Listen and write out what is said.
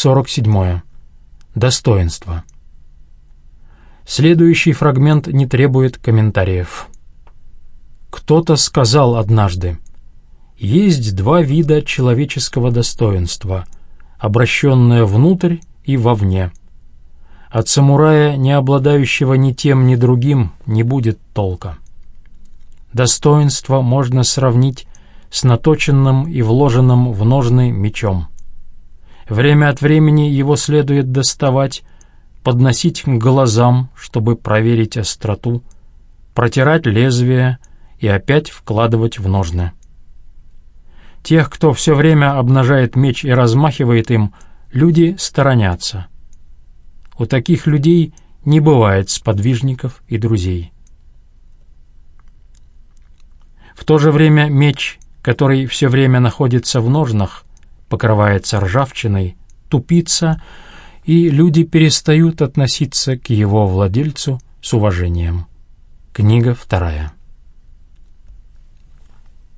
47. Достоинство. Следующий фрагмент не требует комментариев. Кто-то сказал однажды, есть два вида человеческого достоинства, обращенное внутрь и вовне. От самурая, не обладающего ни тем, ни другим, не будет толка. Достоинство можно сравнить с наточенным и вложенным в ножны мечом. Время от времени его следует доставать, подносить к глазам, чтобы проверить остроту, протирать лезвие и опять вкладывать в ножны. Тех, кто все время обнажает меч и размахивает им, люди сторонятся. У таких людей не бывает сподвижников и друзей. В то же время меч, который все время находится в ножнах, покрывается ржавчиной, тупится, и люди перестают относиться к его владельцу с уважением. Книга вторая.